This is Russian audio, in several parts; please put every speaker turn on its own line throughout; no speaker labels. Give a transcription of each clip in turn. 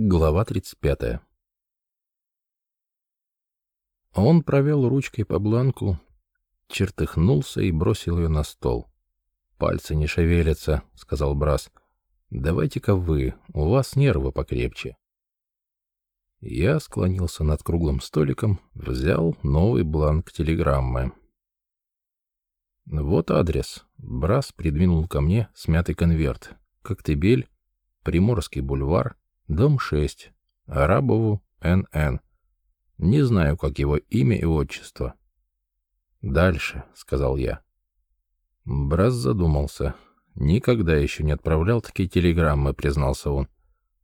Глава 35. Он провел ручкой по бланку, чертыхнулся и бросил ее на стол. «Пальцы не шевелятся», — сказал Брас. «Давайте-ка вы, у вас нервы покрепче». Я склонился над круглым столиком, взял новый бланк телеграммы. «Вот адрес». Брас придвинул ко мне смятый конверт. «Коктебель, Приморский бульвар, Дом 6. Арабову Н.Н. Не знаю, как его имя и отчество. Дальше, сказал я. Брас задумался. Никогда еще не отправлял такие телеграммы, признался он.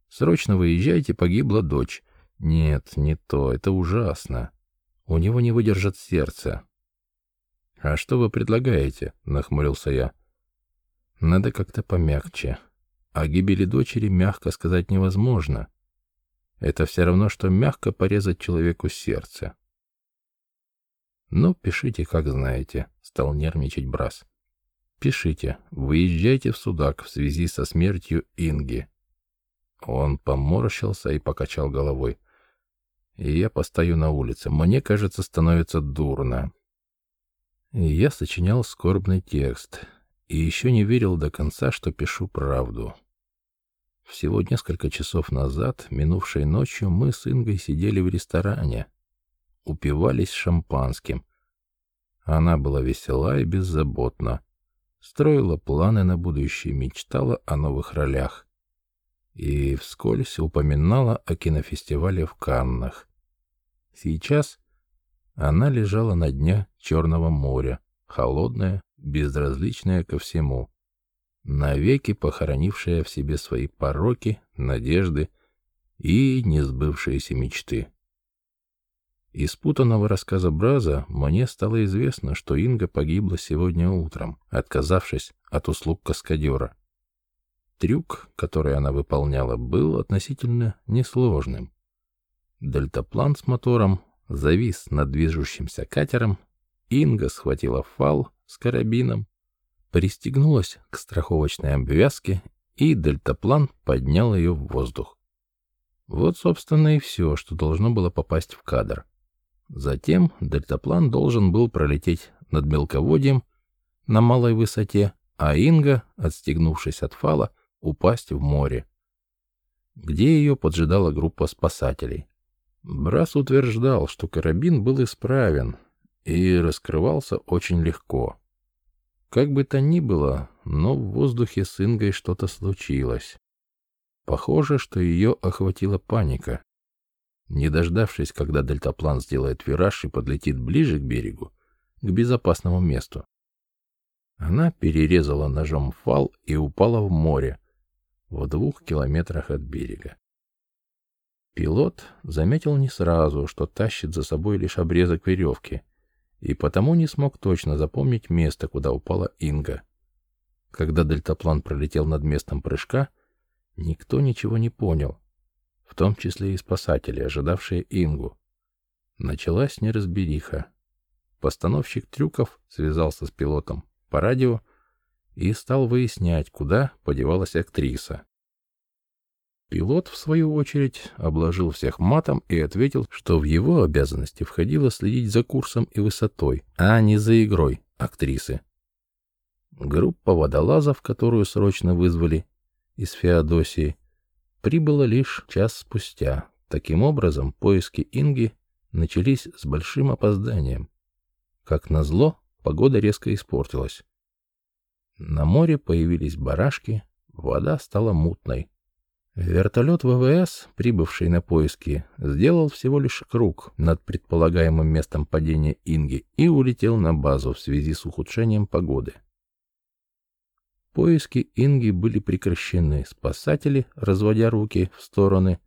Срочно выезжайте, погибла дочь. Нет, не то, это ужасно. У него не выдержит сердце. А что вы предлагаете? нахмурился я. Надо как-то помягче. О гибели дочери мягко сказать невозможно. Это все равно, что мягко порезать человеку сердце. «Ну, пишите, как знаете», — стал нервничать Брас. «Пишите. Выезжайте в Судак в связи со смертью Инги». Он поморщился и покачал головой. И я постою на улице. Мне, кажется, становится дурно. И я сочинял скорбный текст. И еще не верил до конца, что пишу правду. Всего несколько часов назад, минувшей ночью, мы с Ингой сидели в ресторане, упивались шампанским. Она была весела и беззаботна, строила планы на будущее, мечтала о новых ролях и вскользь упоминала о кинофестивале в Каннах. Сейчас она лежала на дне Черного моря, холодная, безразличная ко всему навеки похоронившая в себе свои пороки, надежды и несбывшиеся мечты. Из путанного рассказа Браза мне стало известно, что Инга погибла сегодня утром, отказавшись от услуг каскадера. Трюк, который она выполняла, был относительно несложным. Дельтаплан с мотором завис над движущимся катером, Инга схватила фал с карабином пристегнулась к страховочной обвязке, и дельтаплан поднял ее в воздух. Вот, собственно, и все, что должно было попасть в кадр. Затем дельтаплан должен был пролететь над мелководьем на малой высоте, а Инга, отстегнувшись от фала, упасть в море, где ее поджидала группа спасателей. Брас утверждал, что карабин был исправен и раскрывался очень легко. Как бы то ни было, но в воздухе с Ингой что-то случилось. Похоже, что ее охватила паника. Не дождавшись, когда дельтаплан сделает вираж и подлетит ближе к берегу, к безопасному месту, она перерезала ножом фал и упала в море в двух километрах от берега. Пилот заметил не сразу, что тащит за собой лишь обрезок веревки — и потому не смог точно запомнить место, куда упала Инга. Когда дельтаплан пролетел над местом прыжка, никто ничего не понял, в том числе и спасатели, ожидавшие Ингу. Началась неразбериха. Постановщик трюков связался с пилотом по радио и стал выяснять, куда подевалась актриса. Пилот, в свою очередь, обложил всех матом и ответил, что в его обязанности входило следить за курсом и высотой, а не за игрой актрисы. Группа водолазов, которую срочно вызвали из Феодосии, прибыла лишь час спустя. Таким образом, поиски Инги начались с большим опозданием. Как назло, погода резко испортилась. На море появились барашки, вода стала мутной. Вертолет ВВС, прибывший на поиски, сделал всего лишь круг над предполагаемым местом падения Инги и улетел на базу в связи с ухудшением погоды. Поиски Инги были прекращены. Спасатели, разводя руки в стороны,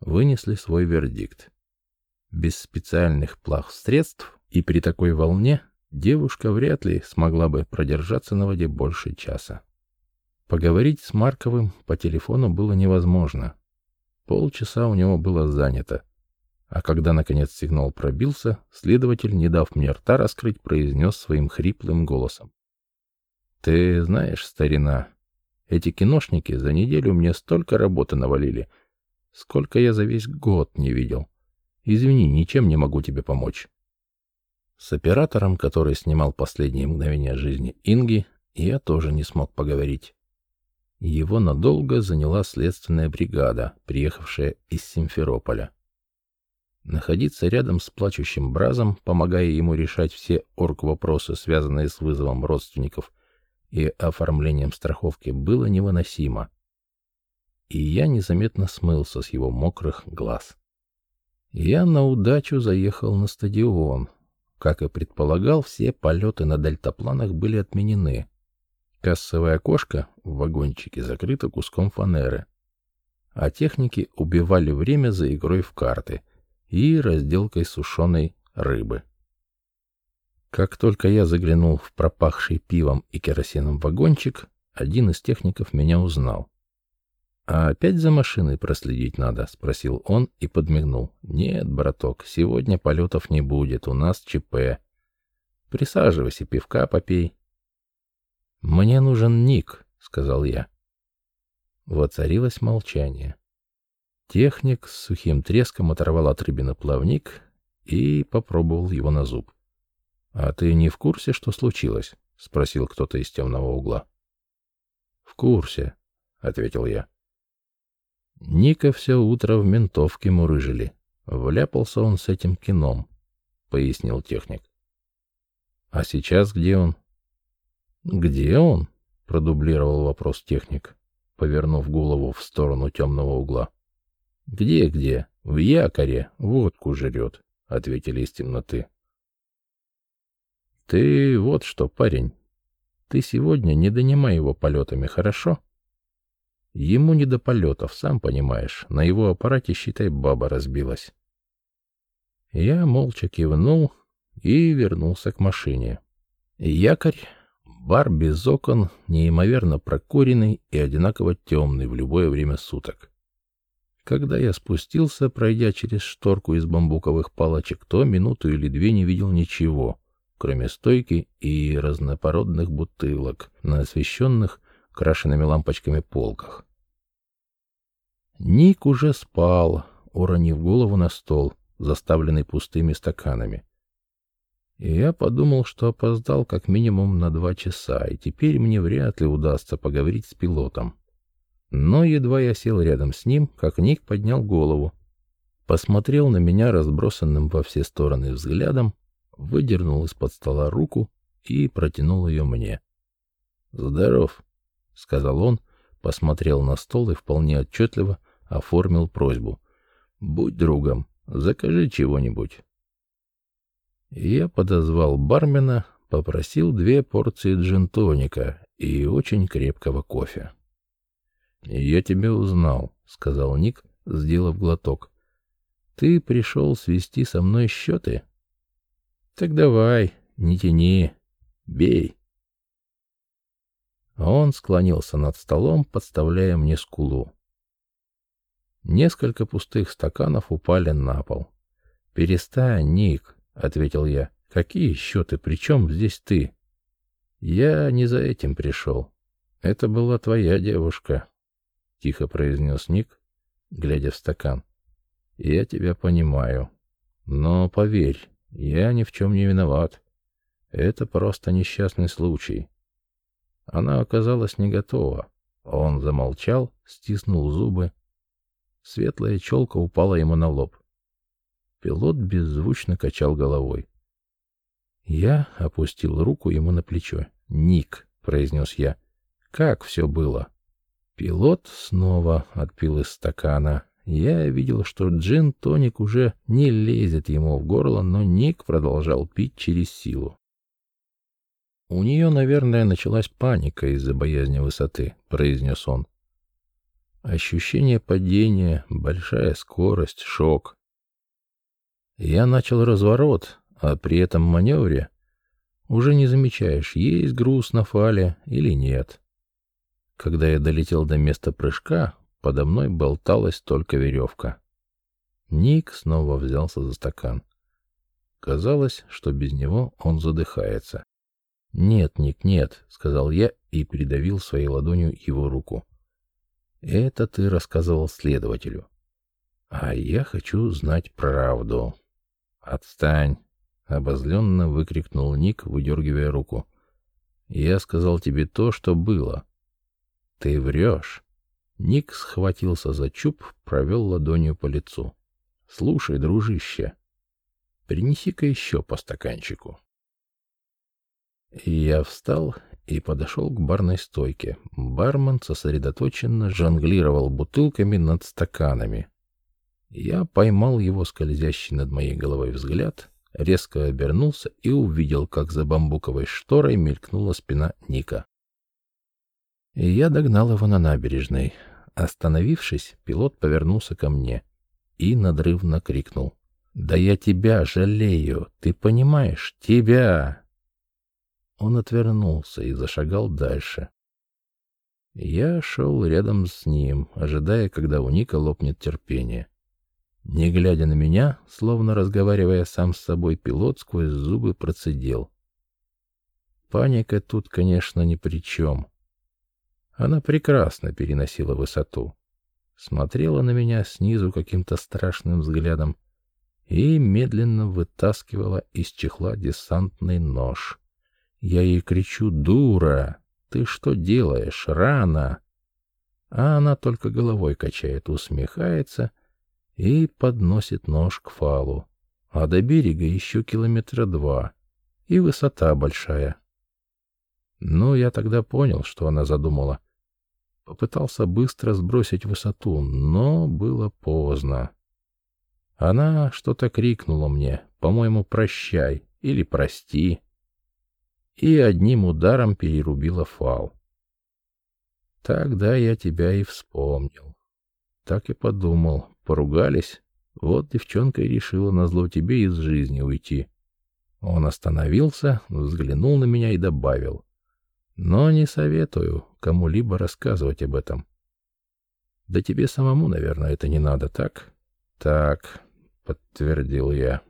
вынесли свой вердикт. Без специальных плавсредств и при такой волне девушка вряд ли смогла бы продержаться на воде больше часа. Поговорить с Марковым по телефону было невозможно. Полчаса у него было занято. А когда, наконец, сигнал пробился, следователь, не дав мне рта раскрыть, произнес своим хриплым голосом. «Ты знаешь, старина, эти киношники за неделю мне столько работы навалили. Сколько я за весь год не видел. Извини, ничем не могу тебе помочь. С оператором, который снимал последние мгновения жизни Инги, я тоже не смог поговорить. Его надолго заняла следственная бригада, приехавшая из Симферополя. Находиться рядом с плачущим Бразом, помогая ему решать все орг-вопросы, связанные с вызовом родственников и оформлением страховки, было невыносимо. И я незаметно смылся с его мокрых глаз. Я на удачу заехал на стадион, как и предполагал, все полеты на дельтапланах были отменены. Кассовое окошко в вагончике закрыто куском фанеры, а техники убивали время за игрой в карты и разделкой сушеной рыбы. Как только я заглянул в пропахший пивом и керосином вагончик, один из техников меня узнал. «А опять за машиной проследить надо?» — спросил он и подмигнул. «Нет, браток, сегодня полетов не будет, у нас ЧП. Присаживайся, пивка попей». «Мне нужен ник», — сказал я. Воцарилось молчание. Техник с сухим треском оторвал от рыбины плавник и попробовал его на зуб. «А ты не в курсе, что случилось?» — спросил кто-то из темного угла. «В курсе», — ответил я. Ника все утро в ментовке мурыжили. Вляпался он с этим кином, — пояснил техник. — А сейчас где он? — Где он? — продублировал вопрос техник, повернув голову в сторону темного угла. — Где-где? В якоре. Водку жрет, — ответили из темноты. — Ты вот что, парень. Ты сегодня не донимай его полетами, хорошо? — Ему не до полетов, сам понимаешь. На его аппарате, считай, баба разбилась. Я молча кивнул и вернулся к машине. Якорь, бар без окон, неимоверно прокуренный и одинаково темный в любое время суток. Когда я спустился, пройдя через шторку из бамбуковых палочек, то минуту или две не видел ничего, кроме стойки и разнопородных бутылок, на освещенных крашенными лампочками полках. Ник уже спал, уронив голову на стол, заставленный пустыми стаканами. И я подумал, что опоздал как минимум на два часа, и теперь мне вряд ли удастся поговорить с пилотом. Но едва я сел рядом с ним, как Ник поднял голову, посмотрел на меня разбросанным во все стороны взглядом, выдернул из-под стола руку и протянул ее мне. «Здоров», — сказал он, посмотрел на стол и вполне отчетливо оформил просьбу. «Будь другом, закажи чего-нибудь». Я подозвал бармена, попросил две порции джин-тоника и очень крепкого кофе. «Я тебя узнал», — сказал Ник, сделав глоток. «Ты пришел свести со мной счеты?» «Так давай, не тяни, бей». Он склонился над столом, подставляя мне скулу. Несколько пустых стаканов упали на пол. «Перестань, Ник», — ответил я. «Какие счеты? Причем здесь ты?» «Я не за этим пришел. Это была твоя девушка», — тихо произнес Ник, глядя в стакан. «Я тебя понимаю. Но поверь, я ни в чем не виноват. Это просто несчастный случай. Она оказалась не готова. Он замолчал, стиснул зубы. Светлая челка упала ему на лоб. Пилот беззвучно качал головой. Я опустил руку ему на плечо. «Ник», — произнес я, — «как все было?» Пилот снова отпил из стакана. Я видел, что джин-тоник уже не лезет ему в горло, но Ник продолжал пить через силу. «У нее, наверное, началась паника из-за боязни высоты», — произнес он. Ощущение падения, большая скорость, шок. Я начал разворот, а при этом маневре уже не замечаешь, есть груз на фале или нет. Когда я долетел до места прыжка, подо мной болталась только веревка. Ник снова взялся за стакан. Казалось, что без него он задыхается. «Нет, Ник, нет», — сказал я и придавил своей ладонью его руку. «Это ты рассказывал следователю. А я хочу знать правду. Отстань, обозленно выкрикнул Ник, выдергивая руку. Я сказал тебе то, что было. Ты врешь. Ник схватился за чуб, провел ладонью по лицу. Слушай, дружище, принеси-ка еще по стаканчику. Я встал и подошел к барной стойке. Бармен сосредоточенно жонглировал бутылками над стаканами. Я поймал его скользящий над моей головой взгляд, резко обернулся и увидел, как за бамбуковой шторой мелькнула спина Ника. Я догнал его на набережной. Остановившись, пилот повернулся ко мне и надрывно крикнул. «Да я тебя жалею, ты понимаешь, тебя!» Он отвернулся и зашагал дальше. Я шел рядом с ним, ожидая, когда у Ника лопнет терпение. Не глядя на меня, словно разговаривая сам с собой, пилот сквозь зубы процедил. Паника тут, конечно, ни при чем. Она прекрасно переносила высоту. Смотрела на меня снизу каким-то страшным взглядом и медленно вытаскивала из чехла десантный нож. Я ей кричу «Дура! Ты что делаешь? Рано!» А она только головой качает, усмехается и подносит нож к фалу. А до берега еще километра два, и высота большая. Ну, я тогда понял, что она задумала. Попытался быстро сбросить высоту, но было поздно. Она что-то крикнула мне, по-моему, «прощай» или «прости», и одним ударом перерубила фал. Тогда я тебя и вспомнил. Так и подумал, Поругались. Вот девчонка и решила назло тебе из жизни уйти. Он остановился, взглянул на меня и добавил. Но не советую кому-либо рассказывать об этом. Да тебе самому, наверное, это не надо, так? Так, подтвердил я.